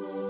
Ooh.